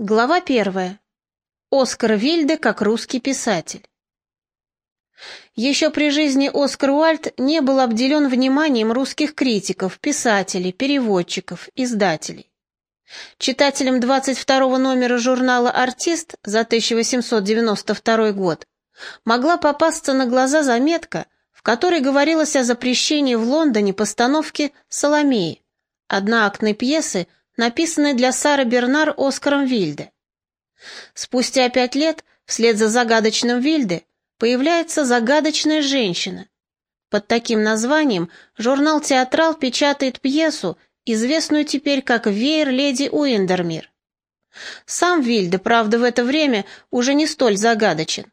Глава первая. Оскар Вильде как русский писатель. Еще при жизни Оскар Уальд не был обделен вниманием русских критиков, писателей, переводчиков, издателей. Читателям 22 номера журнала «Артист» за 1892 год могла попасться на глаза заметка, в которой говорилось о запрещении в Лондоне постановки «Соломеи», одноактной пьесы, написанной для Сары Бернар Оскаром Вильде. Спустя пять лет, вслед за загадочным Вильде, появляется загадочная женщина. Под таким названием журнал «Театрал» печатает пьесу, известную теперь как «Веер леди Уиндермир». Сам Вильде, правда, в это время уже не столь загадочен.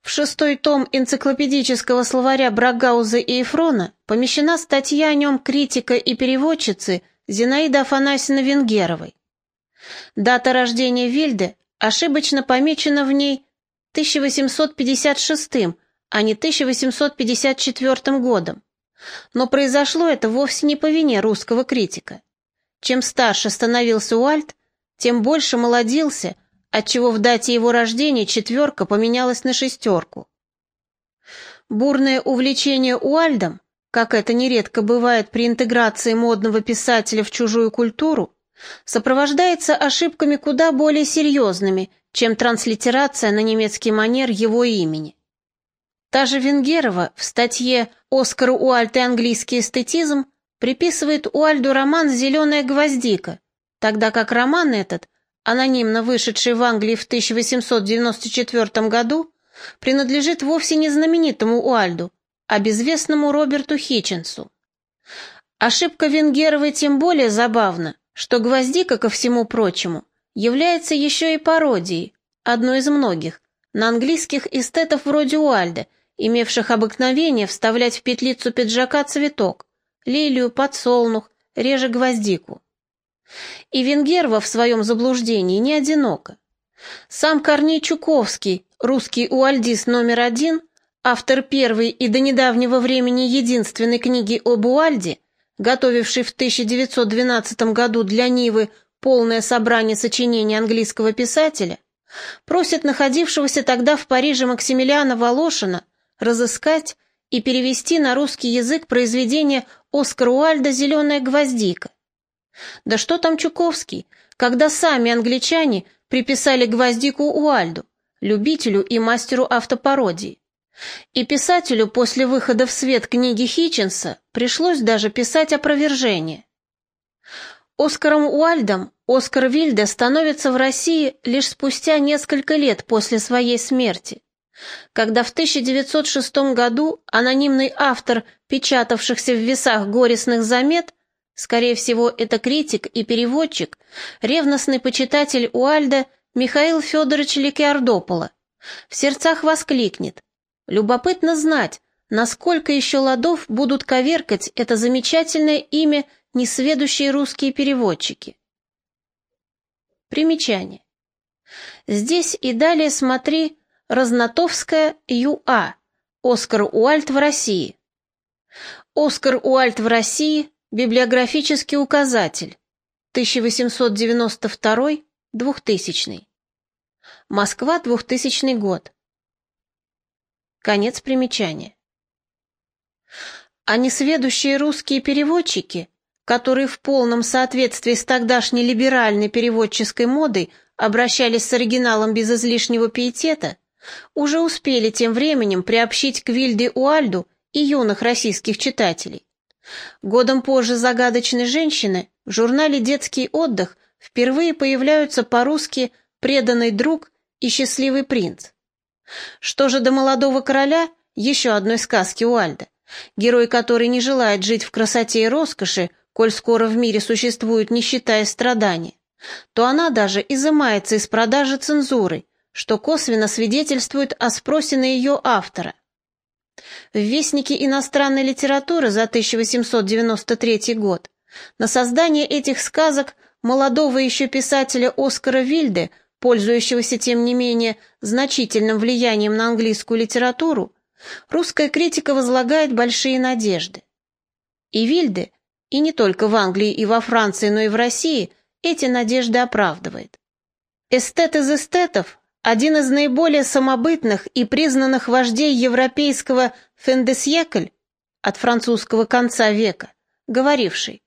В шестой том энциклопедического словаря Брагауза и Эфрона помещена статья о нем критика и переводчицы – Зинаиды Афанасьевны Венгеровой. Дата рождения Вильды ошибочно помечена в ней 1856, а не 1854 годом. Но произошло это вовсе не по вине русского критика. Чем старше становился Уальт, тем больше молодился, отчего в дате его рождения четверка поменялась на шестерку. Бурное увлечение Уальдом как это нередко бывает при интеграции модного писателя в чужую культуру, сопровождается ошибками куда более серьезными, чем транслитерация на немецкий манер его имени. Та же Венгерова в статье «Оскар Уальт и английский эстетизм» приписывает Уальду роман «Зеленая гвоздика», тогда как роман этот, анонимно вышедший в Англии в 1894 году, принадлежит вовсе не знаменитому Уальду, а безвестному Роберту Хитченсу. Ошибка Венгеровой тем более забавна, что «Гвоздика», ко всему прочему, является еще и пародией, одной из многих, на английских эстетов вроде Уальда, имевших обыкновение вставлять в петлицу пиджака цветок, лилию, подсолнух, реже гвоздику. И Венгерова в своем заблуждении не одинока. Сам Корней Чуковский, русский уальдист номер один – Автор первой и до недавнего времени единственной книги об Уальде, готовивший в 1912 году для Нивы полное собрание сочинений английского писателя, просит находившегося тогда в Париже Максимилиана Волошина разыскать и перевести на русский язык произведение Оскара Уальда «Зеленая гвоздика». Да что там Чуковский, когда сами англичане приписали гвоздику Уальду, любителю и мастеру автопародии. И писателю после выхода в свет книги Хитченса пришлось даже писать опровержение. Оскаром Уальдом Оскар Вильде становится в России лишь спустя несколько лет после своей смерти, когда в 1906 году анонимный автор печатавшихся в весах горестных замет, скорее всего, это критик и переводчик, ревностный почитатель Уальда Михаил Федорович Ликиардопола, в сердцах воскликнет Любопытно знать, насколько еще ладов будут коверкать это замечательное имя несведущие русские переводчики. Примечание. Здесь и далее смотри Разнотовская ЮА. Оскар Уальт в России. Оскар Уальт в России. Библиографический указатель. 1892-2000. Москва, 2000 год. Конец примечания. А несведущие русские переводчики, которые в полном соответствии с тогдашней либеральной переводческой модой обращались с оригиналом без излишнего пиетета, уже успели тем временем приобщить к Вильде Уальду и юных российских читателей. Годом позже «Загадочной женщины» в журнале «Детский отдых» впервые появляются по-русски «Преданный друг» и «Счастливый принц». Что же до молодого короля, еще одной сказки Уальда, герой который не желает жить в красоте и роскоши, коль скоро в мире существует нищета и страдания, то она даже изымается из продажи цензурой, что косвенно свидетельствует о спросе на ее автора. В Вестнике иностранной литературы за 1893 год на создание этих сказок молодого еще писателя Оскара Вильде – пользующегося, тем не менее, значительным влиянием на английскую литературу, русская критика возлагает большие надежды. И Вильде, и не только в Англии и во Франции, но и в России, эти надежды оправдывает. Эстет из эстетов, один из наиболее самобытных и признанных вождей европейского «фендесьекль» от французского конца века, говоривший,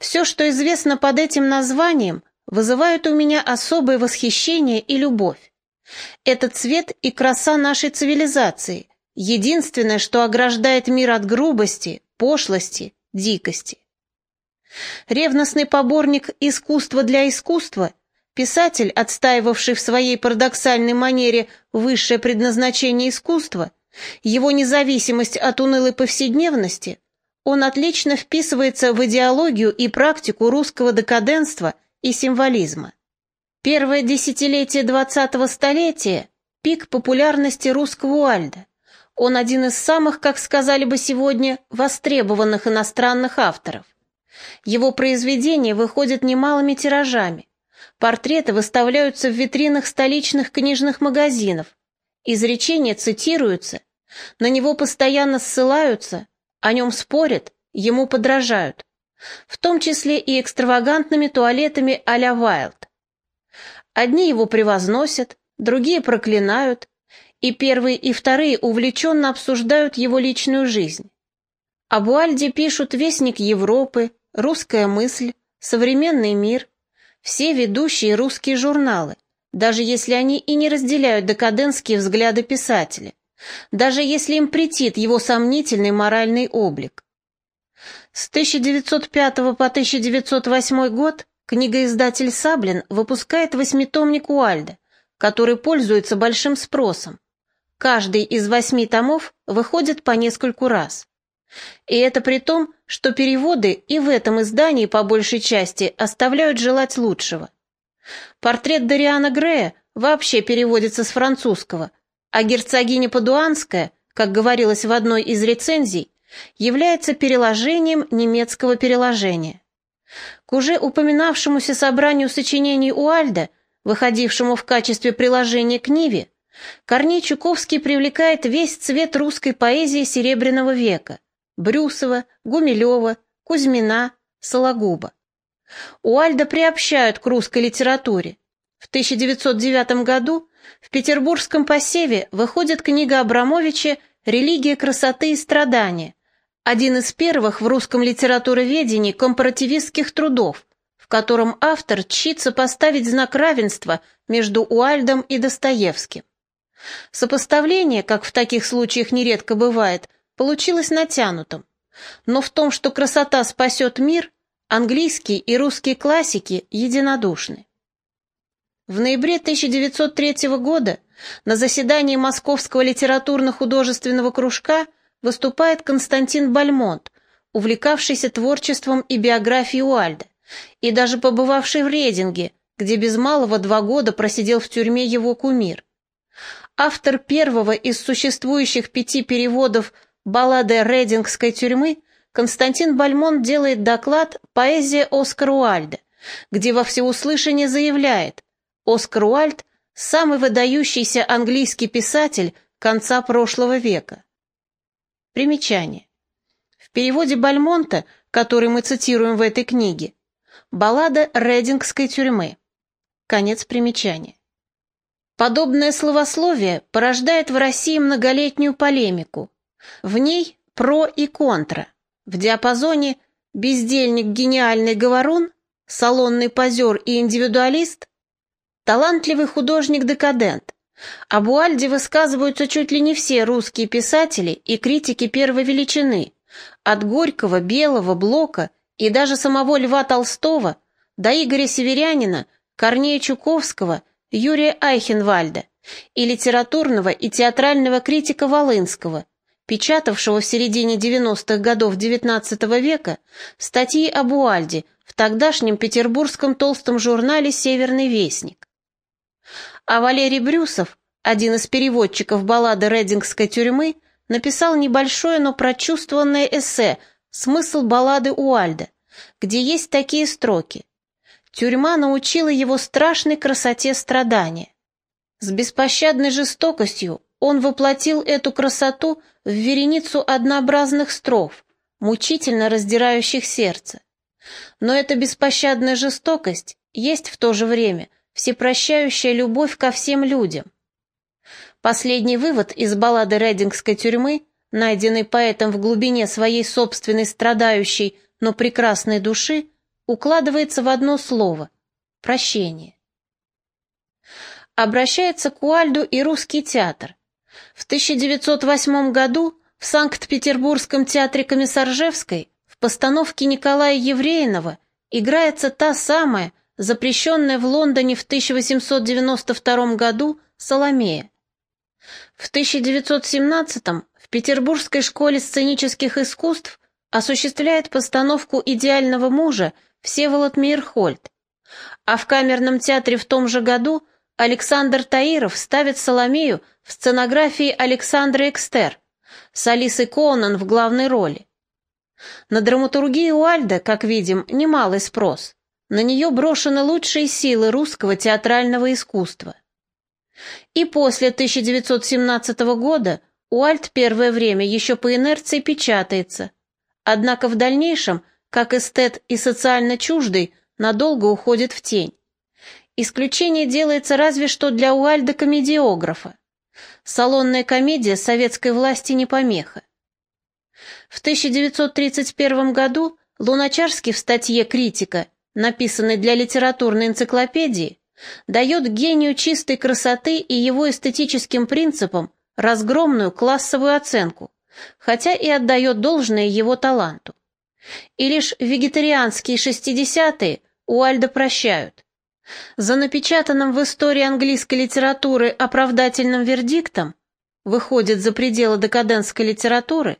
«Все, что известно под этим названием, вызывает у меня особое восхищение и любовь. Это цвет и краса нашей цивилизации, единственное, что ограждает мир от грубости, пошлости, дикости. Ревностный поборник искусства для искусства, писатель, отстаивавший в своей парадоксальной манере высшее предназначение искусства, его независимость от унылой повседневности, он отлично вписывается в идеологию и практику русского декаденства и символизма. Первое десятилетие двадцатого столетия – пик популярности русского Уальда. Он один из самых, как сказали бы сегодня, востребованных иностранных авторов. Его произведения выходят немалыми тиражами. Портреты выставляются в витринах столичных книжных магазинов. Изречения цитируются, на него постоянно ссылаются, о нем спорят, ему подражают. В том числе и экстравагантными туалетами а-ля Вайлд. Одни его превозносят, другие проклинают, и первые и вторые увлеченно обсуждают его личную жизнь. Об Уальде пишут «Вестник Европы», «Русская мысль», «Современный мир», все ведущие русские журналы, даже если они и не разделяют декадентские взгляды писателя, даже если им претит его сомнительный моральный облик. С 1905 по 1908 год книгоиздатель Саблин выпускает восьмитомник Уальда, который пользуется большим спросом. Каждый из восьми томов выходит по нескольку раз. И это при том, что переводы и в этом издании по большей части оставляют желать лучшего. Портрет Дариана Грея вообще переводится с французского, а герцогиня Падуанская, как говорилось в одной из рецензий, является переложением немецкого переложения. К уже упоминавшемуся собранию сочинений Уальда, выходившему в качестве приложения к Ниве, Корней Чуковский привлекает весь цвет русской поэзии Серебряного века – Брюсова, Гумилева, Кузьмина, Сологуба. Уальда приобщают к русской литературе. В 1909 году в петербургском посеве выходит книга Абрамовича «Религия красоты и страдания», один из первых в русском литературоведении компаративистских трудов, в котором автор чится поставить знак равенства между Уальдом и Достоевским. Сопоставление, как в таких случаях нередко бывает, получилось натянутым. Но в том, что красота спасет мир, английские и русские классики единодушны. В ноябре 1903 года на заседании Московского литературно-художественного кружка выступает Константин Бальмонт, увлекавшийся творчеством и биографией Уальда, и даже побывавший в Рейдинге, где без малого два года просидел в тюрьме его кумир. Автор первого из существующих пяти переводов баллады Рейдингской тюрьмы Константин Бальмонт делает доклад «Поэзия Оскара Уальда», где во всеуслышание заявляет «Оскар Уальд – самый выдающийся английский писатель конца прошлого века». Примечание. В переводе Бальмонта, который мы цитируем в этой книге, баллада Редингской тюрьмы. Конец примечания. Подобное словословие порождает в России многолетнюю полемику. В ней про и контра. В диапазоне бездельник, гениальный говорун, салонный позер и индивидуалист, талантливый художник-декадент, об Уальде высказываются чуть ли не все русские писатели и критики первой величины, от Горького, Белого, Блока и даже самого Льва Толстого до Игоря Северянина, Корнея Чуковского, Юрия Айхенвальда и литературного и театрального критика Волынского, печатавшего в середине 90-х годов XIX века статьи об Уальде в тогдашнем петербургском толстом журнале «Северный вестник». А Валерий Брюсов, один из переводчиков баллады Редингской тюрьмы, написал небольшое, но прочувствованное эссе «Смысл баллады Уальда», где есть такие строки. Тюрьма научила его страшной красоте страдания. С беспощадной жестокостью он воплотил эту красоту в вереницу однообразных строф, мучительно раздирающих сердце. Но эта беспощадная жестокость есть в то же время – всепрощающая любовь ко всем людям. Последний вывод из баллады Редингской тюрьмы, найденный поэтом в глубине своей собственной страдающей, но прекрасной души, укладывается в одно слово – прощение. Обращается к Уальду и русский театр. В 1908 году в Санкт-Петербургском театре Комиссаржевской в постановке Николая Евреинова играется та самая, запрещенная в Лондоне в 1892 году, Соломея. В 1917 в Петербургской школе сценических искусств осуществляет постановку «Идеального мужа» Всеволод Мейерхольд, а в камерном театре в том же году Александр Таиров ставит Соломею в сценографии Александра Экстер с Алисой Конан в главной роли. На драматургию Уальда, как видим, немалый спрос. На нее брошены лучшие силы русского театрального искусства. И после 1917 года Уальд первое время еще по инерции печатается, однако в дальнейшем, как эстет и социально чуждый, надолго уходит в тень. Исключение делается разве что для Уальда-комедиографа. Салонная комедия советской власти не помеха. В 1931 году Луначарский в статье «Критика», написанной для литературной энциклопедии, дает гению чистой красоты и его эстетическим принципам разгромную классовую оценку, хотя и отдает должное его таланту. И лишь вегетарианские шестидесятые Уальда прощают. За напечатанным в истории английской литературы оправдательным вердиктом выходит за пределы декадентской литературы,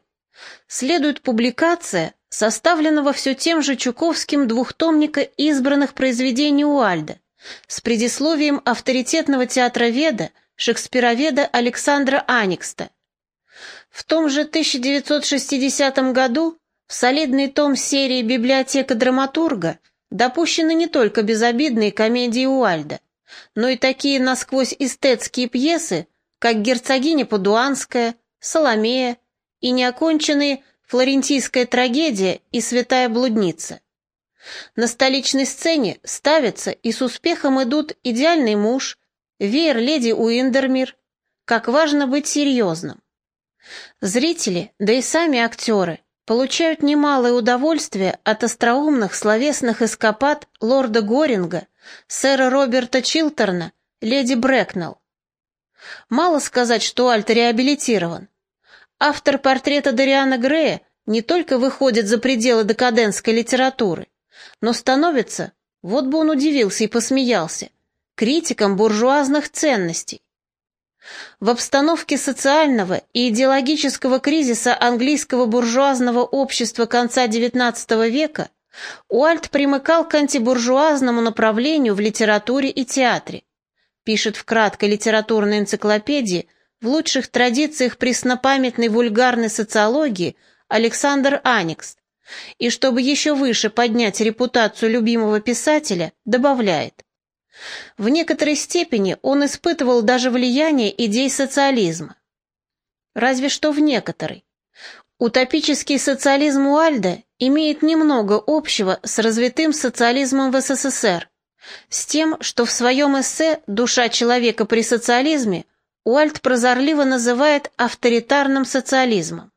следует публикация, составленного все тем же Чуковским двухтомника избранных произведений Уальда, с предисловием авторитетного театроведа, шекспироведа Александра Аникста. В том же 1960 году в солидный том серии «Библиотека драматурга» допущены не только безобидные комедии Уальда, но и такие насквозь эстетские пьесы, как «Герцогиня Падуанская», «Соломея» и неоконченные «Флорентийская трагедия» и «Святая блудница». На столичной сцене ставятся и с успехом идут «Идеальный муж», «Веер леди Уиндермир», «Как важно быть серьезным». Зрители, да и сами актеры, получают немалое удовольствие от остроумных словесных эскапад лорда Горинга, сэра Роберта Чилтерна, леди Брэкнелл. Мало сказать, что Альт реабилитирован. Автор портрета Дариана Грея не только выходит за пределы декадентской литературы, но становится, вот бы он удивился и посмеялся, критиком буржуазных ценностей. В обстановке социального и идеологического кризиса английского буржуазного общества конца XIX века Уальт примыкал к антибуржуазному направлению в литературе и театре. Пишет в краткой литературной энциклопедии в лучших традициях преснопамятной вульгарной социологии Александр Аникс, и чтобы еще выше поднять репутацию любимого писателя, добавляет. В некоторой степени он испытывал даже влияние идей социализма. Разве что в некоторой. Утопический социализм Уальда имеет немного общего с развитым социализмом в СССР, с тем, что в своем эссе «Душа человека при социализме» Уальд прозорливо называет авторитарным социализмом.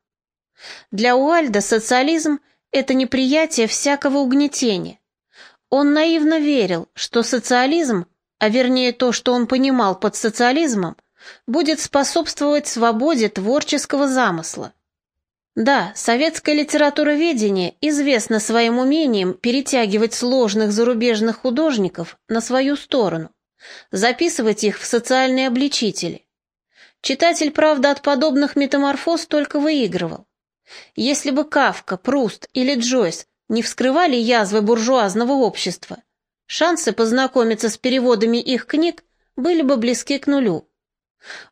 Для Уальда социализм – это неприятие всякого угнетения, он наивно верил, что социализм, а вернее то, что он понимал под социализмом, будет способствовать свободе творческого замысла. Да, советское литературоведение известно своим умением перетягивать сложных зарубежных художников на свою сторону, записывать их в социальные обличители. Читатель, правда, от подобных метаморфоз только выигрывал. Если бы Кавка, Пруст или Джойс не вскрывали язвы буржуазного общества, шансы познакомиться с переводами их книг были бы близки к нулю.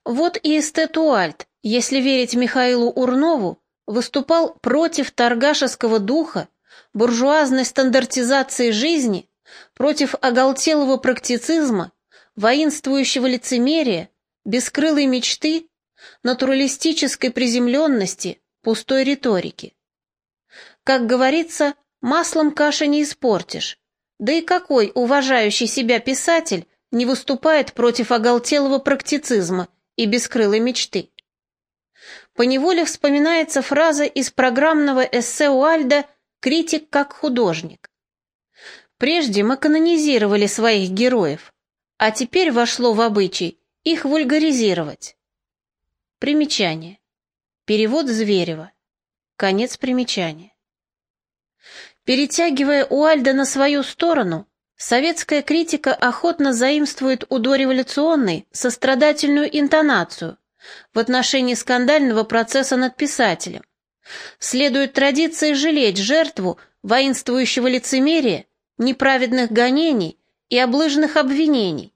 Вот и эстет Уальт, если верить Михаилу Урнову, выступал против торгашеского духа, буржуазной стандартизации жизни, против оголтелого практицизма, воинствующего лицемерия, бескрылой мечты, натуралистической приземленности, пустой риторики. Как говорится, Маслом каши не испортишь. Да и какой уважающий себя писатель не выступает против оголтелого практицизма и бескрылой мечты. Поневоле вспоминается фраза из программного эссе Уальда «Критик как художник». Прежде мы канонизировали своих героев, а теперь вошло в обычай их вульгаризировать. Примечание. Перевод Зверева. Конец примечания. Перетягивая Уальда на свою сторону, советская критика охотно заимствует у дореволюционной сострадательную интонацию в отношении скандального процесса над писателем. Следует традиции жалеть жертву воинствующего лицемерия, неправедных гонений и облыжных обвинений.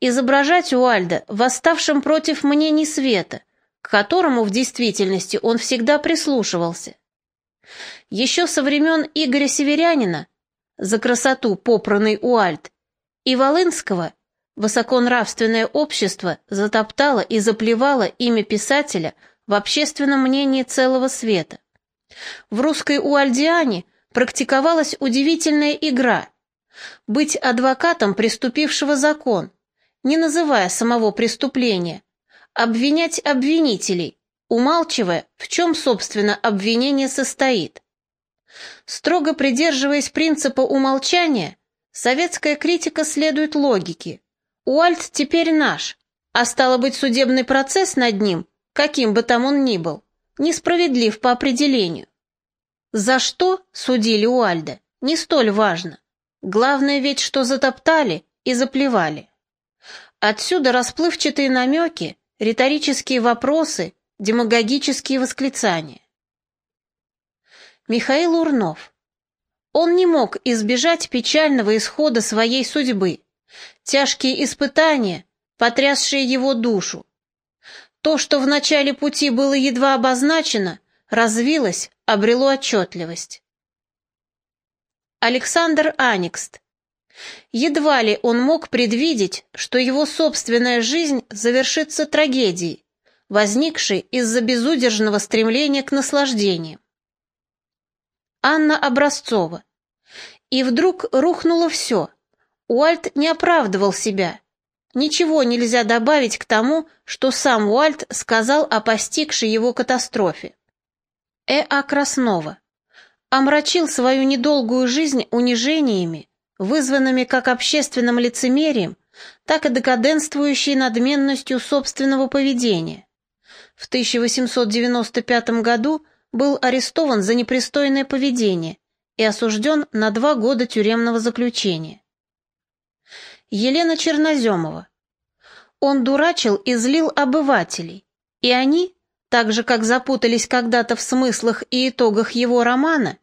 Изображать Уальда восставшим против мнений света, к которому в действительности он всегда прислушивался. Еще со времен Игоря Северянина за красоту попранный Уальд и Волынского высоконравственное общество затоптало и заплевало имя писателя в общественном мнении целого света. В русской Уальдиане практиковалась удивительная игра – быть адвокатом преступившего закон, не называя самого преступления, обвинять обвинителей, умалчивая, в чем, собственно, обвинение состоит. Строго придерживаясь принципа умолчания, советская критика следует логике. Уальт теперь наш, а стало быть, судебный процесс над ним, каким бы там он ни был, несправедлив по определению. За что судили Уальда, не столь важно. Главное ведь, что затоптали и заплевали. Отсюда расплывчатые намеки, риторические вопросы, демагогические восклицания. Михаил Урнов. Он не мог избежать печального исхода своей судьбы, тяжкие испытания, потрясшие его душу. То, что в начале пути было едва обозначено, развилось, обрело отчетливость. Александр Аникст Едва ли он мог предвидеть, что его собственная жизнь завершится трагедией, возникшей из-за безудержного стремления к наслаждениям. Анна Образцова. И вдруг рухнуло все. Уальт не оправдывал себя. Ничего нельзя добавить к тому, что сам Уальт сказал о постигшей его катастрофе. Э. А. Краснова. Омрачил свою недолгую жизнь унижениями, вызванными как общественным лицемерием, так и декаденствующей надменностью собственного поведения. В 1895 году был арестован за непристойное поведение и осужден на два года тюремного заключения. Елена Черноземова. Он дурачил и злил обывателей, и они, так же как запутались когда-то в смыслах и итогах его романа,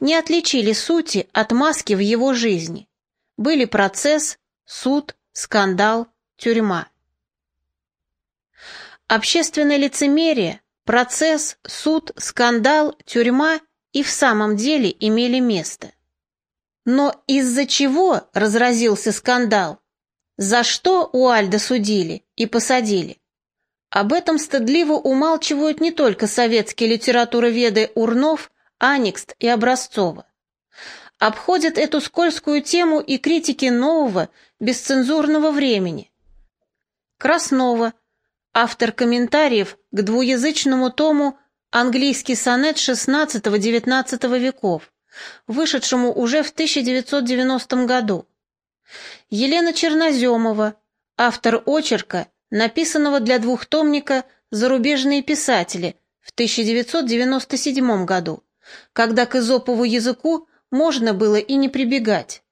не отличили сути от маски в его жизни. Были процесс, суд, скандал, тюрьма. Общественное лицемерие, процесс, суд, скандал, тюрьма и в самом деле имели место. Но из-за чего разразился скандал? За что Уальда судили и посадили? Об этом стыдливо умалчивают не только советские литературоведы Урнов, Аникст и Образцова. Обходят эту скользкую тему и критики нового, бесцензурного времени. Краснова, автор комментариев к двуязычному тому «Английский сонет XVI-XIX веков», вышедшему уже в 1990 году. Елена Черноземова, автор очерка, написанного для двухтомника «Зарубежные писатели» в 1997 году когда к изопову языку можно было и не прибегать.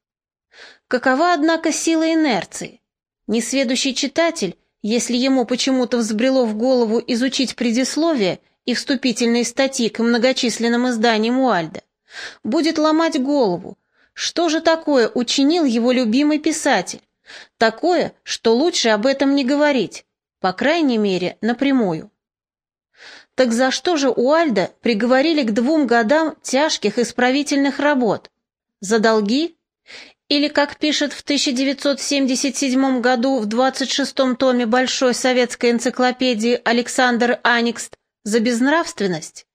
Какова, однако, сила инерции? Несведущий читатель, если ему почему-то взбрело в голову изучить предисловие и вступительные статьи к многочисленным изданиям Уальда, будет ломать голову, что же такое учинил его любимый писатель? Такое, что лучше об этом не говорить, по крайней мере, напрямую. Так за что же Уальда приговорили к двум годам тяжких исправительных работ? За долги? Или, как пишет в 1977 году в 26-м томе Большой советской энциклопедии Александр Аникст, за безнравственность?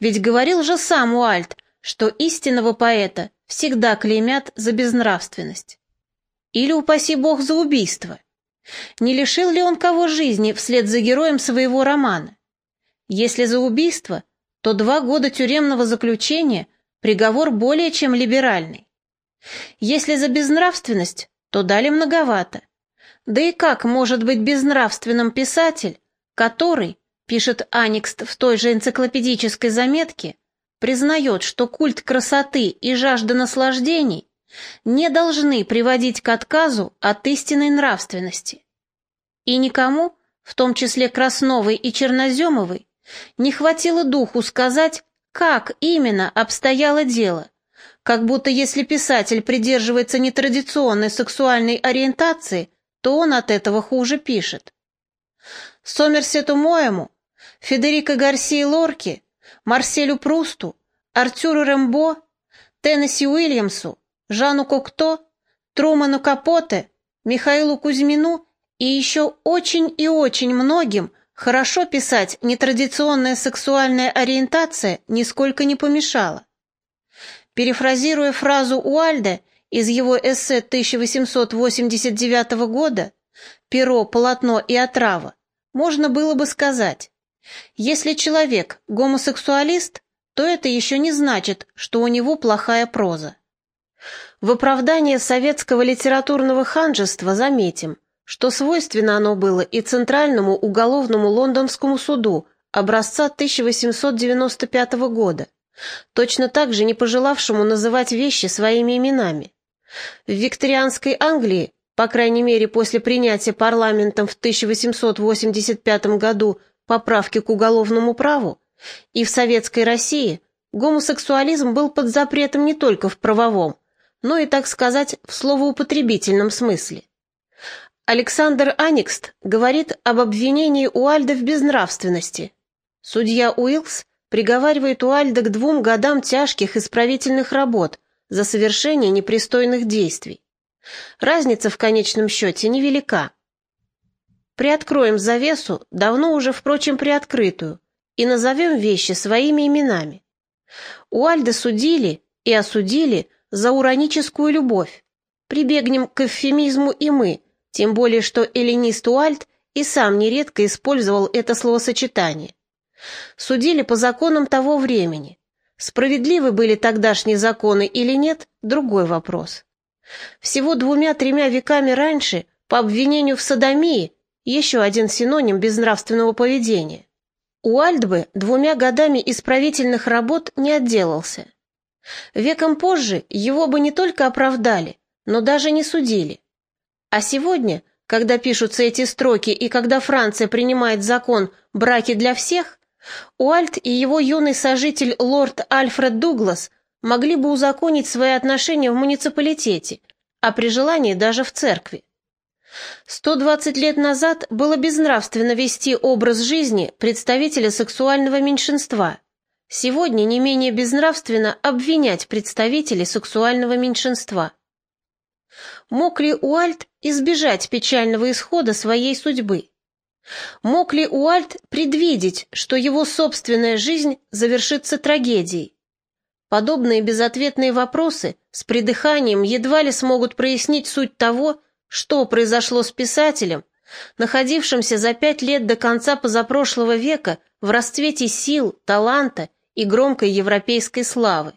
Ведь говорил же сам Уальд, что истинного поэта всегда клеймят за безнравственность. Или, упаси бог, за убийство? Не лишил ли он кого жизни вслед за героем своего романа? Если за убийство, то два года тюремного заключения – приговор более чем либеральный. Если за безнравственность, то дали многовато. Да и как может быть безнравственным писатель, который, пишет Аникст в той же энциклопедической заметке, признает, что культ красоты и жажда наслаждений не должны приводить к отказу от истинной нравственности. И никому, в том числе Красновой и Черноземовой, не хватило духу сказать, как именно обстояло дело, как будто если писатель придерживается нетрадиционной сексуальной ориентации, то он от этого хуже пишет. Сомерсету Моему, Федерико Гарсии Лорки, Марселю Прусту, Артюру Рембо, Теннесси Уильямсу, Жану Кокто, Труману Капоте, Михаилу Кузьмину и еще очень и очень многим хорошо писать нетрадиционная сексуальная ориентация нисколько не помешала. Перефразируя фразу Уальда из его эссе 1889 года «Перо, полотно и отрава», можно было бы сказать, если человек гомосексуалист, то это еще не значит, что у него плохая проза. В оправдание советского литературного ханжества заметим, что свойственно оно было и Центральному уголовному лондонскому суду образца 1895 года, точно так же не пожелавшему называть вещи своими именами. В викторианской Англии, по крайней мере после принятия парламентом в 1885 году поправки к уголовному праву, и в советской России гомосексуализм был под запретом не только в правовом, но и, так сказать, в словоупотребительном смысле. Александр Аникст говорит об обвинении Уальда в безнравственности. Судья Уилкс приговаривает Уальда к двум годам тяжких исправительных работ за совершение непристойных действий. Разница в конечном счете невелика. Приоткроем завесу, давно уже, впрочем, приоткрытую, и назовем вещи своими именами. Уальда судили и осудили за ураническую любовь. Прибегнем к эвфемизму и мы, тем более что эллинист Уальд и сам нередко использовал это словосочетание. Судили по законам того времени. Справедливы были тогдашние законы или нет – другой вопрос. Всего двумя-тремя веками раньше, по обвинению в садомии, еще один синоним безнравственного поведения, Уальд бы двумя годами исправительных работ не отделался. Веком позже его бы не только оправдали, но даже не судили. А сегодня, когда пишутся эти строки и когда Франция принимает закон «браки для всех», Уальт и его юный сожитель лорд Альфред Дуглас могли бы узаконить свои отношения в муниципалитете, а при желании даже в церкви. 120 лет назад было безнравственно вести образ жизни представителя сексуального меньшинства – Сегодня не менее безнравственно обвинять представителей сексуального меньшинства. Мог ли Уальт избежать печального исхода своей судьбы? Мог ли Уальт предвидеть, что его собственная жизнь завершится трагедией? Подобные безответные вопросы с придыханием едва ли смогут прояснить суть того, что произошло с писателем, находившимся за пять лет до конца позапрошлого века в расцвете сил, таланта и громкой европейской славы.